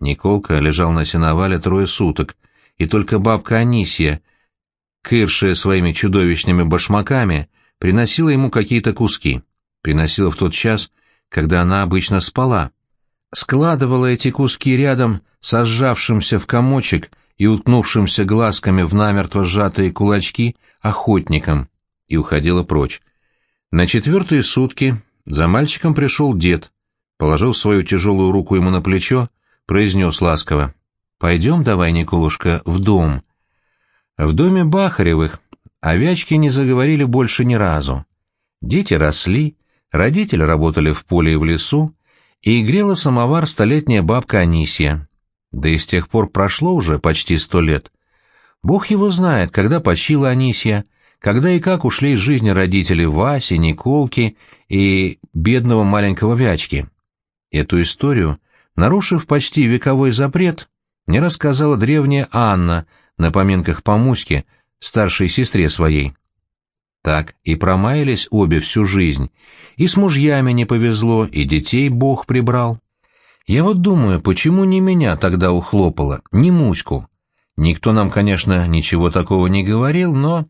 Николка лежал на сеновале трое суток, и только бабка Анисия, кыршая своими чудовищными башмаками, приносила ему какие-то куски. Приносила в тот час, когда она обычно спала. Складывала эти куски рядом со сжавшимся в комочек и уткнувшимся глазками в намертво сжатые кулачки охотником и уходила прочь. На четвертые сутки за мальчиком пришел дед, положил свою тяжелую руку ему на плечо, произнес ласково. «Пойдем давай, Николушка, в дом». В доме Бахаревых овячки не заговорили больше ни разу. Дети росли, родители работали в поле и в лесу, и грела самовар столетняя бабка Анисия. Да и с тех пор прошло уже почти сто лет. Бог его знает, когда почила Анисия, когда и как ушли из жизни родители Васи, Николки и бедного маленького Вячки. Эту историю, нарушив почти вековой запрет, мне рассказала древняя Анна на поминках по Муське, старшей сестре своей. Так и промаялись обе всю жизнь, и с мужьями не повезло, и детей Бог прибрал. Я вот думаю, почему не меня тогда ухлопало, не Муську? Никто нам, конечно, ничего такого не говорил, но...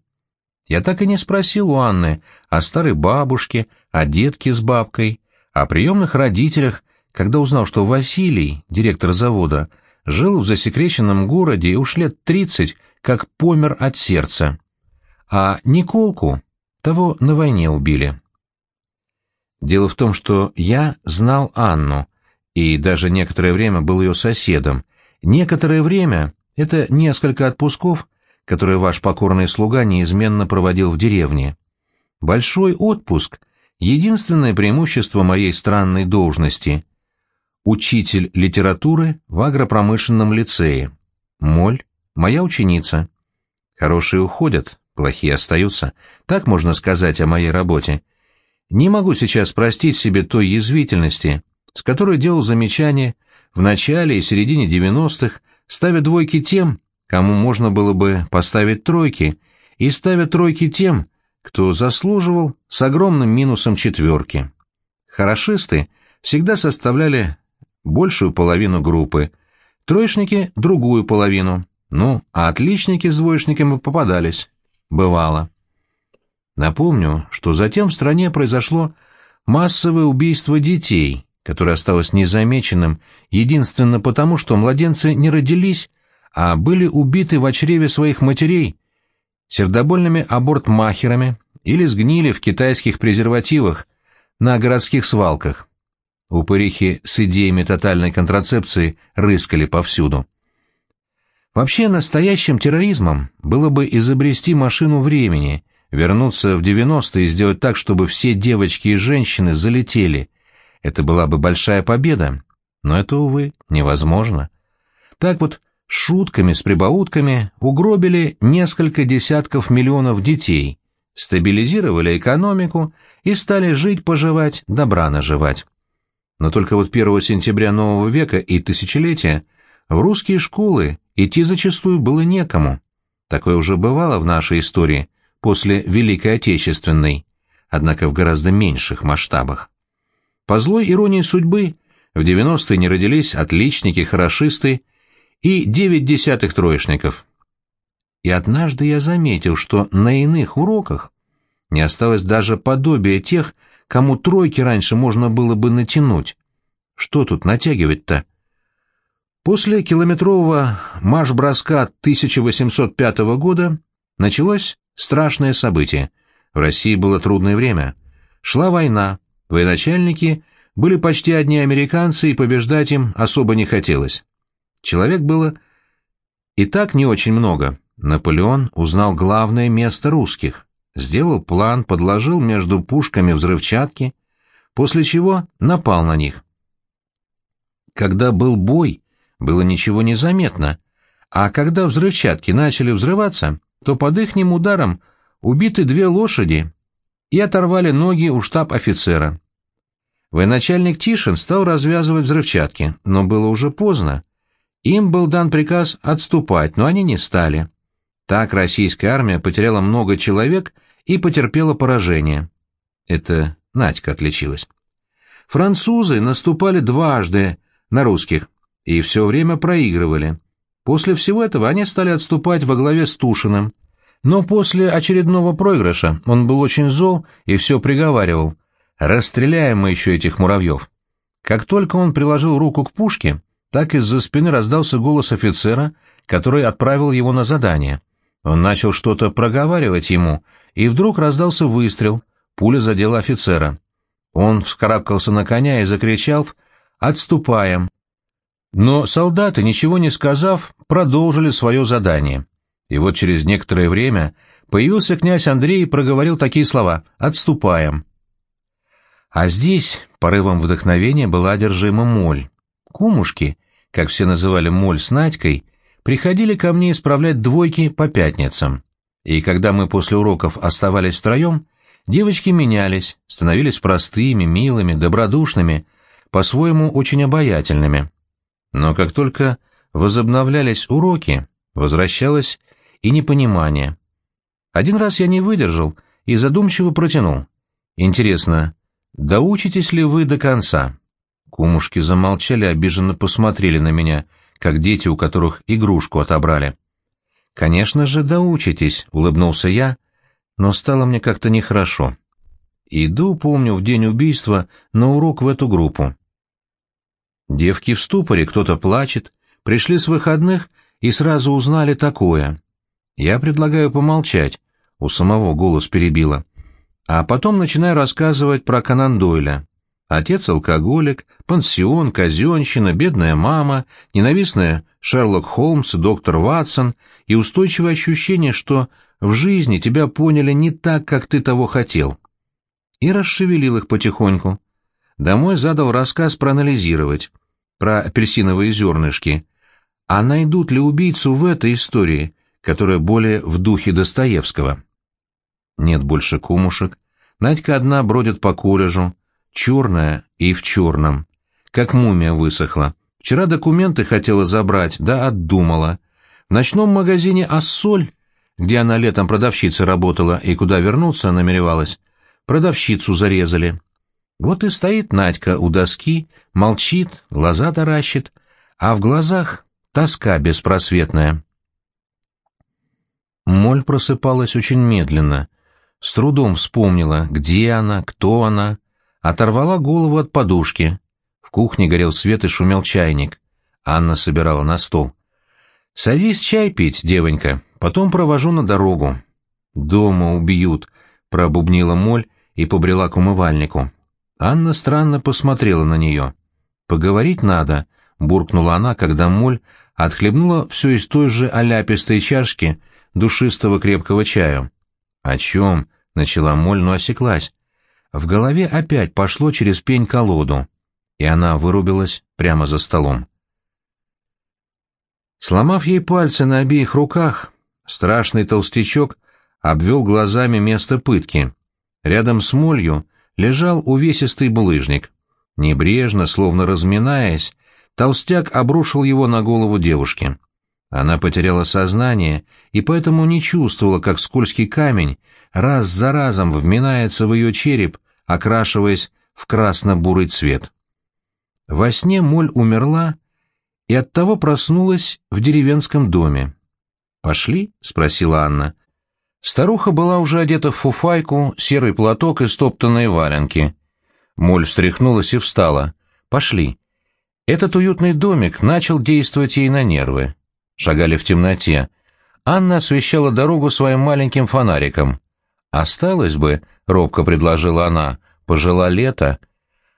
Я так и не спросил у Анны о старой бабушке, о детке с бабкой, о приемных родителях, когда узнал, что Василий, директор завода, жил в засекреченном городе и уж лет тридцать, как помер от сердца. А Николку того на войне убили. Дело в том, что я знал Анну, и даже некоторое время был ее соседом. Некоторое время — это несколько отпусков, которые ваш покорный слуга неизменно проводил в деревне. Большой отпуск — единственное преимущество моей странной должности. Учитель литературы в агропромышленном лицее. Моль — моя ученица. Хорошие уходят, плохие остаются. Так можно сказать о моей работе. Не могу сейчас простить себе той язвительности, с которой делал замечания в начале и середине 90-х, ставя двойки тем, кому можно было бы поставить тройки, и ставя тройки тем, кто заслуживал с огромным минусом четверки. Хорошисты всегда составляли большую половину группы, троечники — другую половину, ну, а отличники с двоечниками попадались. Бывало. Напомню, что затем в стране произошло массовое убийство детей, которое осталось незамеченным единственно потому, что младенцы не родились, а были убиты в чреве своих матерей сердобольными абортмахерами или сгнили в китайских презервативах на городских свалках. Упырихи с идеями тотальной контрацепции рыскали повсюду. Вообще настоящим терроризмом было бы изобрести машину времени, вернуться в 90-е и сделать так, чтобы все девочки и женщины залетели, это была бы большая победа, но это, увы, невозможно. Так вот, шутками с прибаутками угробили несколько десятков миллионов детей, стабилизировали экономику и стали жить-поживать, добра наживать. Но только вот 1 сентября нового века и тысячелетия в русские школы идти зачастую было некому. Такое уже бывало в нашей истории после Великой Отечественной, однако в гораздо меньших масштабах. По злой иронии судьбы, в 90-е не родились отличники, хорошисты и девять десятых троечников. И однажды я заметил, что на иных уроках не осталось даже подобия тех, кому тройки раньше можно было бы натянуть. Что тут натягивать-то? После километрового марш-броска 1805 года началось страшное событие. В России было трудное время. Шла война, Военачальники были почти одни американцы, и побеждать им особо не хотелось. Человек было и так не очень много. Наполеон узнал главное место русских, сделал план, подложил между пушками взрывчатки, после чего напал на них. Когда был бой, было ничего не заметно, а когда взрывчатки начали взрываться, то под ихним ударом убиты две лошади и оторвали ноги у штаб-офицера. Военачальник Тишин стал развязывать взрывчатки, но было уже поздно. Им был дан приказ отступать, но они не стали. Так российская армия потеряла много человек и потерпела поражение. Это Надька отличилась. Французы наступали дважды на русских и все время проигрывали. После всего этого они стали отступать во главе с Тушиным. Но после очередного проигрыша он был очень зол и все приговаривал. «Расстреляем мы еще этих муравьев». Как только он приложил руку к пушке, так из-за спины раздался голос офицера, который отправил его на задание. Он начал что-то проговаривать ему, и вдруг раздался выстрел, пуля задела офицера. Он вскарабкался на коня и закричал «Отступаем!». Но солдаты, ничего не сказав, продолжили свое задание. И вот через некоторое время появился князь Андрей и проговорил такие слова «Отступаем». А здесь порывом вдохновения была одержима моль. Кумушки, как все называли моль с Надькой, приходили ко мне исправлять двойки по пятницам. И когда мы после уроков оставались втроем, девочки менялись, становились простыми, милыми, добродушными, по-своему очень обаятельными. Но как только возобновлялись уроки, возвращалось и непонимание. Один раз я не выдержал и задумчиво протянул. Интересно, доучитесь ли вы до конца? Кумушки замолчали, обиженно посмотрели на меня, как дети, у которых игрушку отобрали. «Конечно же, доучитесь», — улыбнулся я, но стало мне как-то нехорошо. Иду, помню, в день убийства на урок в эту группу. Девки в ступоре, кто-то плачет, пришли с выходных и сразу узнали такое. Я предлагаю помолчать, у самого голос перебило. А потом начинаю рассказывать про Конан Дойля. Отец алкоголик, пансион, казенщина, бедная мама, ненавистная Шерлок Холмс доктор Ватсон и устойчивое ощущение, что в жизни тебя поняли не так, как ты того хотел. И расшевелил их потихоньку. Домой задал рассказ проанализировать, про апельсиновые зернышки. А найдут ли убийцу в этой истории, которая более в духе Достоевского? Нет больше кумушек. Надька одна бродит по колледжу, черная и в черном. Как мумия высохла. Вчера документы хотела забрать, да отдумала. В ночном магазине «Ассоль», где она летом продавщицей работала и куда вернуться намеревалась, продавщицу зарезали. Вот и стоит Надька у доски, молчит, глаза таращит, а в глазах тоска беспросветная. Моль просыпалась очень медленно, с трудом вспомнила, где она, кто она, оторвала голову от подушки. В кухне горел свет и шумел чайник. Анна собирала на стол. «Садись чай пить, девонька, потом провожу на дорогу». «Дома убьют», — пробубнила моль и побрела к умывальнику. Анна странно посмотрела на нее. «Поговорить надо», — буркнула она, когда моль отхлебнула все из той же оляпистой чашки душистого крепкого чаю. «О чем?» — начала моль, но осеклась. В голове опять пошло через пень колоду, и она вырубилась прямо за столом. Сломав ей пальцы на обеих руках, страшный толстячок обвел глазами место пытки. Рядом с молью лежал увесистый булыжник. Небрежно, словно разминаясь, толстяк обрушил его на голову девушки. Она потеряла сознание и поэтому не чувствовала, как скользкий камень раз за разом вминается в ее череп, окрашиваясь в красно-бурый цвет. Во сне Моль умерла и оттого проснулась в деревенском доме. «Пошли?» — спросила Анна. Старуха была уже одета в фуфайку, серый платок и стоптанные валенки. Моль встряхнулась и встала. «Пошли». Этот уютный домик начал действовать ей на нервы. Шагали в темноте. Анна освещала дорогу своим маленьким фонариком. «Осталось бы», — робко предложила она, — «пожила лето».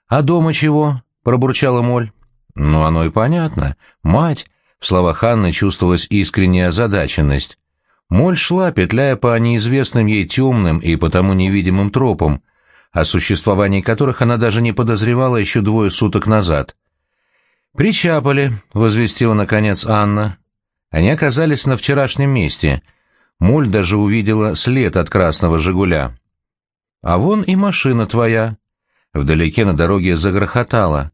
«А дома чего?» — пробурчала Моль. «Ну, оно и понятно. Мать!» — в словах Анны чувствовалась искренняя озадаченность. Моль шла, петляя по неизвестным ей темным и потому невидимым тропам, о существовании которых она даже не подозревала еще двое суток назад. «Причапали», — возвестила, наконец, Анна. Они оказались на вчерашнем месте. Моль даже увидела след от красного «Жигуля». «А вон и машина твоя». Вдалеке на дороге загрохотала.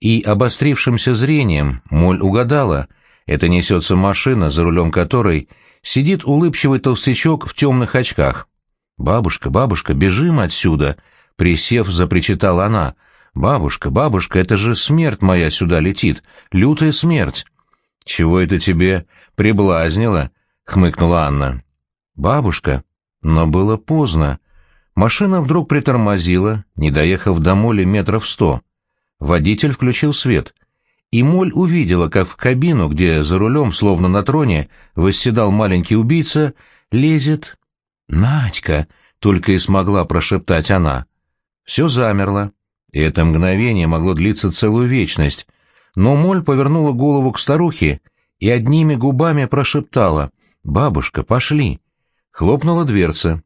И обострившимся зрением Моль угадала, это несется машина, за рулем которой сидит улыбчивый толстячок в темных очках. «Бабушка, бабушка, бежим отсюда!» — присев, запричитала она. «Бабушка, бабушка, это же смерть моя сюда летит, лютая смерть!» «Чего это тебе приблазнило?» — хмыкнула Анна. «Бабушка!» Но было поздно. Машина вдруг притормозила, не доехав до моли метров сто. Водитель включил свет. И Моль увидела, как в кабину, где за рулем, словно на троне, восседал маленький убийца, лезет... «Надька!» — только и смогла прошептать она. Все замерло, и это мгновение могло длиться целую вечность. Но Моль повернула голову к старухе и одними губами прошептала «Бабушка, пошли!» Хлопнула дверца.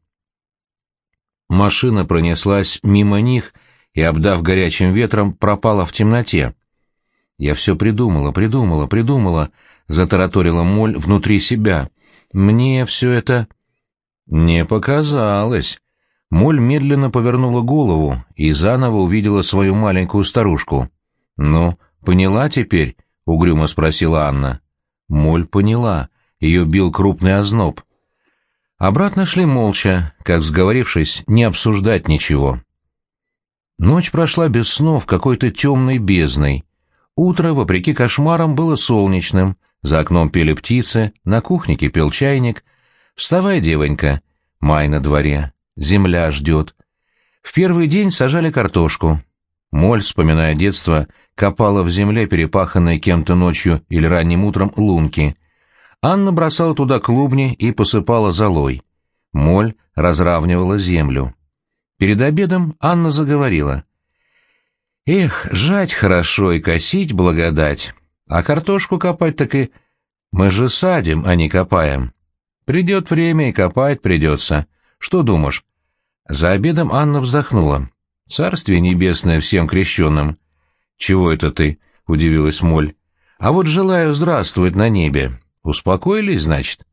Машина пронеслась мимо них и, обдав горячим ветром, пропала в темноте. «Я все придумала, придумала, придумала», — затараторила Моль внутри себя. «Мне все это...» «Не показалось». Моль медленно повернула голову и заново увидела свою маленькую старушку. «Ну, поняла теперь?» — угрюмо спросила Анна. Моль поняла. Ее бил крупный озноб. Обратно шли молча, как сговорившись, не обсуждать ничего. Ночь прошла без снов какой-то темной бездной. Утро, вопреки кошмарам, было солнечным, за окном пели птицы, на кухне кипел чайник. «Вставай, девонька!» Май на дворе, земля ждет. В первый день сажали картошку. Моль, вспоминая детство, копала в земле, перепаханной кем-то ночью или ранним утром, лунки. Анна бросала туда клубни и посыпала золой. Моль разравнивала землю. Перед обедом Анна заговорила. «Эх, жать хорошо и косить благодать, а картошку копать так и... Мы же садим, а не копаем. Придет время и копать придется. Что думаешь?» За обедом Анна вздохнула. «Царствие небесное всем крещенным». «Чего это ты?» — удивилась Моль. «А вот желаю здравствовать на небе. Успокоились, значит?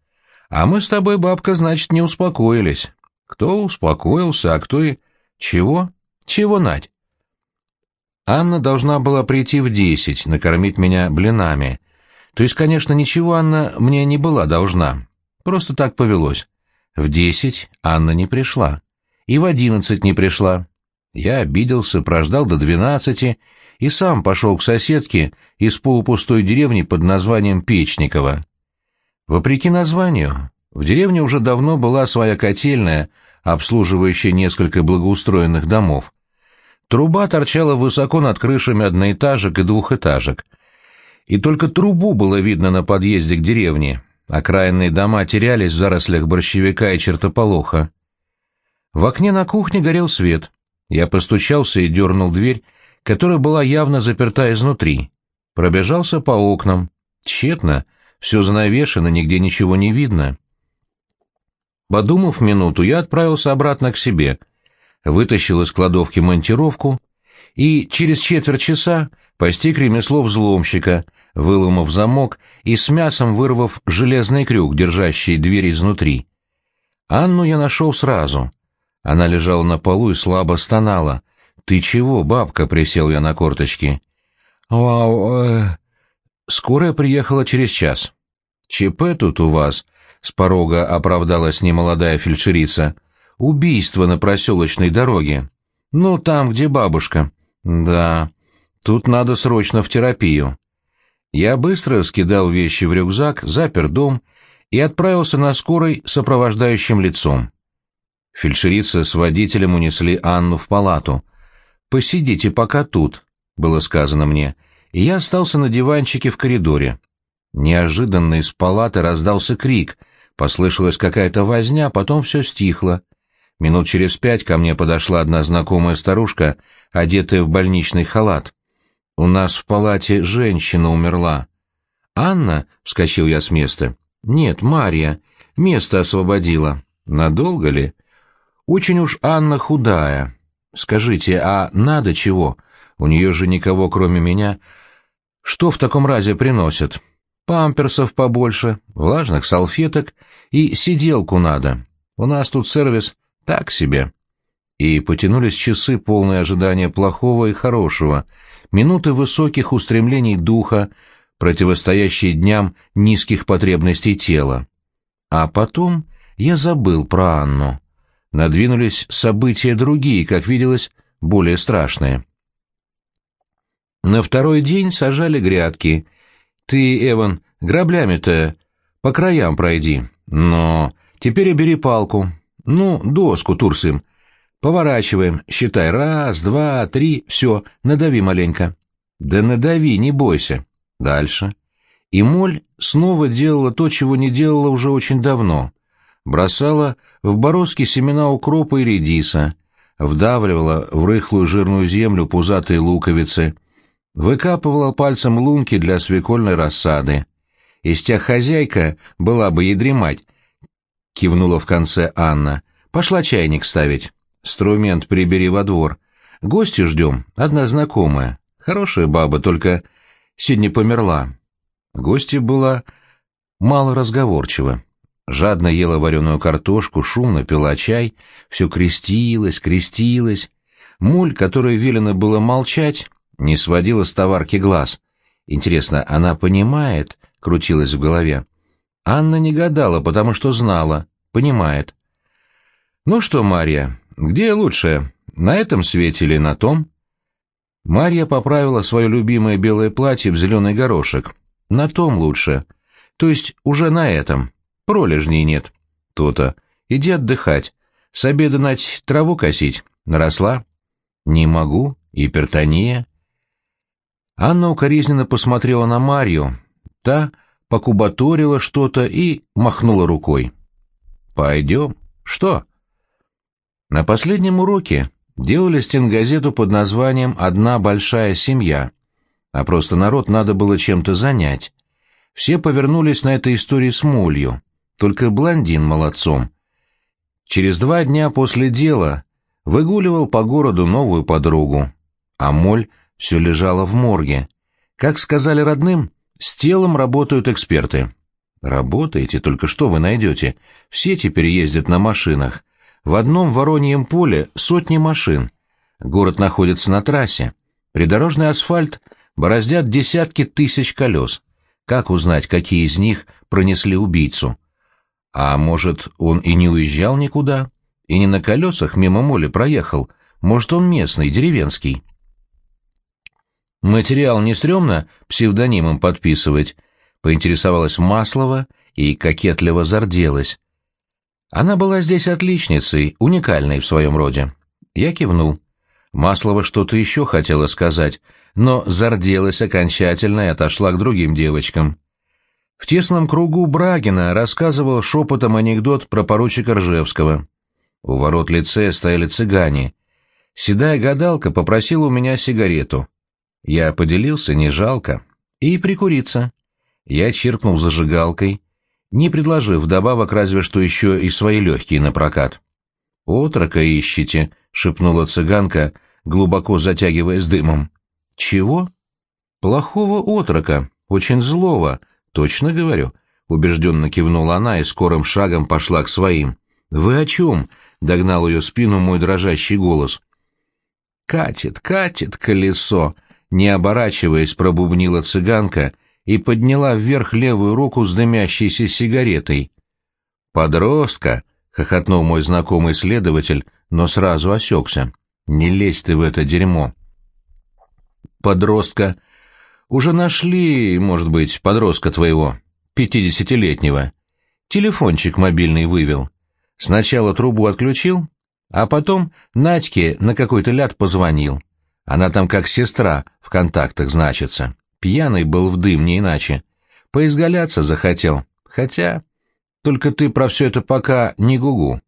А мы с тобой, бабка, значит, не успокоились. Кто успокоился, а кто и... Чего? Чего, Надь? Анна должна была прийти в десять, накормить меня блинами. То есть, конечно, ничего Анна мне не была должна. Просто так повелось. В десять Анна не пришла. И в одиннадцать не пришла. Я обиделся, прождал до двенадцати и сам пошел к соседке из полупустой деревни под названием Печникова. Вопреки названию, в деревне уже давно была своя котельная, обслуживающая несколько благоустроенных домов. Труба торчала высоко над крышами одноэтажек и двухэтажек. И только трубу было видно на подъезде к деревне. Окраинные дома терялись в зарослях борщевика и чертополоха. В окне на кухне горел свет. Я постучался и дернул дверь, которая была явно заперта изнутри. Пробежался по окнам. Тщетно — все занавешено, нигде ничего не видно. Подумав минуту, я отправился обратно к себе, вытащил из кладовки монтировку и через четверть часа постиг ремесло взломщика, выломав замок и с мясом вырвав железный крюк, держащий дверь изнутри. Анну я нашел сразу. Она лежала на полу и слабо стонала. «Ты чего, бабка?» — присел я на корточки. «Вау, э, Скорая приехала через час. «ЧП тут у вас», — с порога оправдалась немолодая фельдшерица. «Убийство на проселочной дороге. Ну, там, где бабушка». «Да, тут надо срочно в терапию». Я быстро скидал вещи в рюкзак, запер дом и отправился на скорой сопровождающим лицом. Фельдшерица с водителем унесли Анну в палату. «Посидите пока тут», — было сказано мне, — и я остался на диванчике в коридоре. Неожиданно из палаты раздался крик, послышалась какая-то возня, потом все стихло. Минут через пять ко мне подошла одна знакомая старушка, одетая в больничный халат. «У нас в палате женщина умерла». «Анна?» — вскочил я с места. «Нет, Марья. Место освободила. Надолго ли?» «Очень уж Анна худая. Скажите, а надо чего? У нее же никого, кроме меня, что в таком разе приносят? Памперсов побольше, влажных салфеток и сиделку надо. У нас тут сервис так себе. И потянулись часы, полные ожидания плохого и хорошего, минуты высоких устремлений духа, противостоящие дням низких потребностей тела. А потом я забыл про Анну. Надвинулись события другие, как виделось, более страшные. На второй день сажали грядки. Ты, Эван, граблями-то по краям пройди. Но теперь и бери палку. Ну, доску, Турсым. Поворачиваем, считай, раз, два, три, все, надави маленько. Да надави, не бойся. Дальше. И моль снова делала то, чего не делала уже очень давно. Бросала в бороздки семена укропа и редиса, вдавливала в рыхлую жирную землю пузатые луковицы, выкапывала пальцем лунки для свекольной рассады. Из тех хозяйка была бы ей дремать, — кивнула в конце Анна. Пошла чайник ставить. Струмент прибери во двор. Гости ждем, одна знакомая. Хорошая баба, только сегодня померла. Гостья была мало разговорчива. Жадно ела вареную картошку, шумно пила чай, все крестилась, крестилась. Муль, которой велено было молчать, не сводила с товарки глаз. Интересно, она понимает, крутилась в голове. Анна не гадала, потому что знала, понимает. «Ну что, Марья, где лучше, на этом свете или на том?» Марья поправила свое любимое белое платье в зеленый горошек. «На том лучше. То есть уже на этом. Пролежней нет». «То-то. Иди отдыхать. С обеда нать траву косить. Наросла?» «Не могу. Гипертония». Анна укоризненно посмотрела на Марью. Та покубаторила что-то и махнула рукой. «Пойдем. Что?» На последнем уроке делали стенгазету под названием «Одна большая семья», а просто народ надо было чем-то занять. Все повернулись на этой истории с молью, только блондин молодцом. Через два дня после дела выгуливал по городу новую подругу, а моль все лежала в морге. Как сказали родным, с телом работают эксперты. Работаете, только что вы найдете? Все теперь ездят на машинах, в одном Вороньем поле сотни машин. Город находится на трассе. Придорожный асфальт бороздят десятки тысяч колес. Как узнать, какие из них пронесли убийцу? А может, он и не уезжал никуда? И не на колесах мимо моли проехал? Может, он местный, деревенский? Материал не стрёмно псевдонимом подписывать? Поинтересовалась Маслова и кокетливо зарделась. Она была здесь отличницей, уникальной в своем роде. Я кивнул. Маслова что-то еще хотела сказать, но зарделась окончательно и отошла к другим девочкам. В тесном кругу Брагина рассказывал шепотом анекдот про поручика Ржевского. У ворот лицея стояли цыгане. Седая гадалка попросила у меня сигарету. Я поделился, не жалко. И прикуриться. Я чиркнул зажигалкой, не предложив добавок разве что еще и свои легкие на прокат. «Отрока ищите», — шепнула цыганка, глубоко затягиваясь дымом. «Чего?» «Плохого отрока, очень злого, точно говорю», — убежденно кивнула она и скорым шагом пошла к своим. «Вы о чем?» — догнал ее спину мой дрожащий голос. «Катит, катит колесо», — не оборачиваясь, пробубнила цыганка и подняла вверх левую руку с дымящейся сигаретой. «Подростка!» — хохотнул мой знакомый следователь, но сразу осекся. «Не лезь ты в это дерьмо!» «Подростка! Уже нашли, может быть, подростка твоего, пятидесятилетнего. Телефончик мобильный вывел. Сначала трубу отключил, а потом Надьке на какой-то ляд позвонил. Она там как сестра в контактах значится. Пьяный был в дым, не иначе. Поизгаляться захотел. Хотя... Только ты про все это пока не гугу.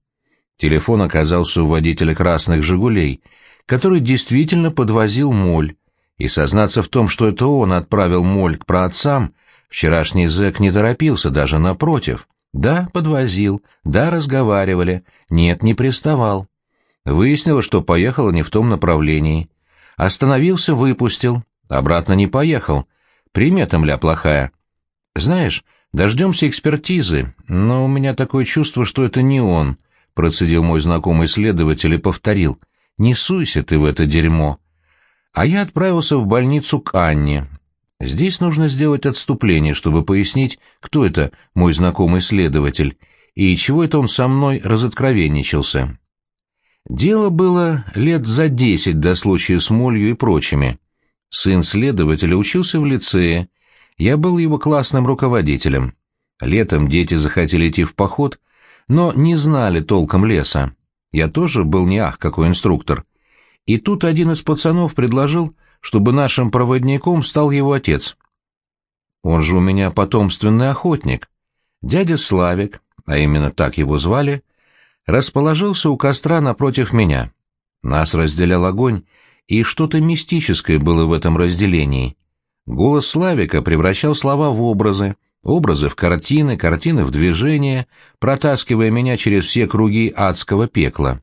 Телефон оказался у водителя красных «Жигулей», который действительно подвозил моль. И сознаться в том, что это он отправил моль к праотцам, вчерашний зэк не торопился, даже напротив. Да, подвозил, да, разговаривали, нет, не приставал. Выяснилось, что поехала не в том направлении. Остановился, выпустил, Обратно не поехал. Примета, мля, плохая. Знаешь, дождемся экспертизы, но у меня такое чувство, что это не он, — процедил мой знакомый следователь и повторил. Не суйся ты в это дерьмо. А я отправился в больницу к Анне. Здесь нужно сделать отступление, чтобы пояснить, кто это мой знакомый следователь и чего это он со мной разоткровенничался. Дело было лет за десять до случая с молью и прочими. Сын следователя учился в лицее, я был его классным руководителем. Летом дети захотели идти в поход, но не знали толком леса. Я тоже был не ах какой инструктор. И тут один из пацанов предложил, чтобы нашим проводником стал его отец. Он же у меня потомственный охотник. Дядя Славик, а именно так его звали, расположился у костра напротив меня. Нас разделял огонь, и что-то мистическое было в этом разделении. Голос Славика превращал слова в образы, образы в картины, картины в движение, протаскивая меня через все круги адского пекла.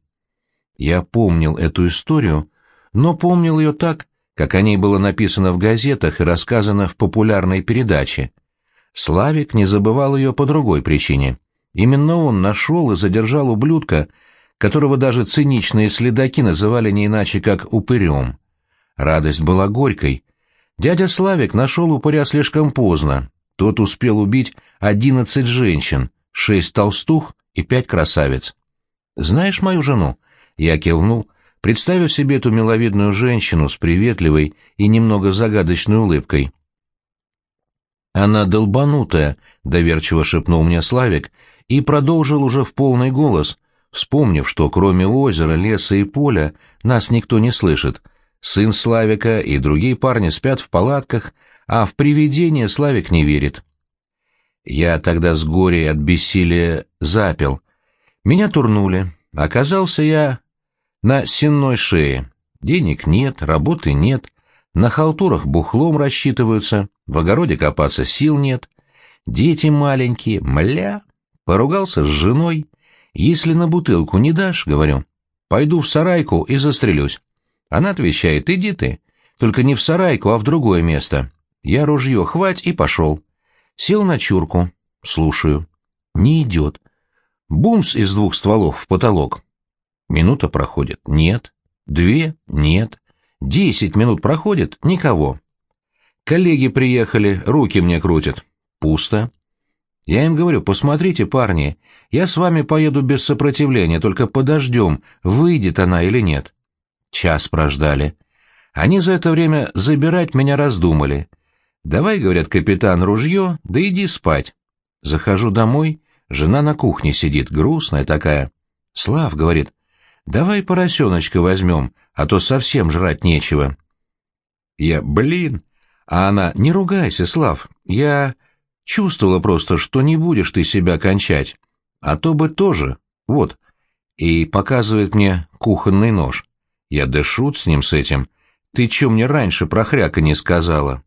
Я помнил эту историю, но помнил ее так, как о ней было написано в газетах и рассказано в популярной передаче. Славик не забывал ее по другой причине. Именно он нашел и задержал ублюдка, которого даже циничные следаки называли не иначе, как упырем. Радость была горькой. Дядя Славик нашел упыря слишком поздно. Тот успел убить одиннадцать женщин, шесть толстух и пять красавиц. «Знаешь мою жену?» Я кивнул, представив себе эту миловидную женщину с приветливой и немного загадочной улыбкой. «Она долбанутая», — доверчиво шепнул мне Славик и продолжил уже в полный голос, вспомнив, что кроме озера, леса и поля нас никто не слышит. Сын Славика и другие парни спят в палатках, а в привидение Славик не верит. Я тогда с горя от бессилия запил. Меня турнули. Оказался я на сенной шее. Денег нет, работы нет, на халтурах бухлом рассчитываются, в огороде копаться сил нет. Дети маленькие, мля. Поругался с женой. Если на бутылку не дашь, говорю, пойду в сарайку и застрелюсь. Она отвечает, иди ты, только не в сарайку, а в другое место. Я ружье хвать и пошел. Сел на чурку, слушаю. Не идет. Бумс из двух стволов в потолок. Минута проходит. Нет. Две. Нет. Десять минут проходит. Никого. Коллеги приехали, руки мне крутят. Пусто. Я им говорю, посмотрите, парни, я с вами поеду без сопротивления, только подождем, выйдет она или нет. Час прождали. Они за это время забирать меня раздумали. Давай, говорят, капитан, ружье, да иди спать. Захожу домой, жена на кухне сидит, грустная такая. Слав, говорит, Давай поросеночка возьмем, а то совсем жрать нечего. Я, блин, а она, не ругайся, Слав, я чувствовала просто, что не будешь ты себя кончать, а то бы тоже, вот. И показывает мне кухонный нож. Я да шут с ним с этим. Ты чё мне раньше про хряка не сказала?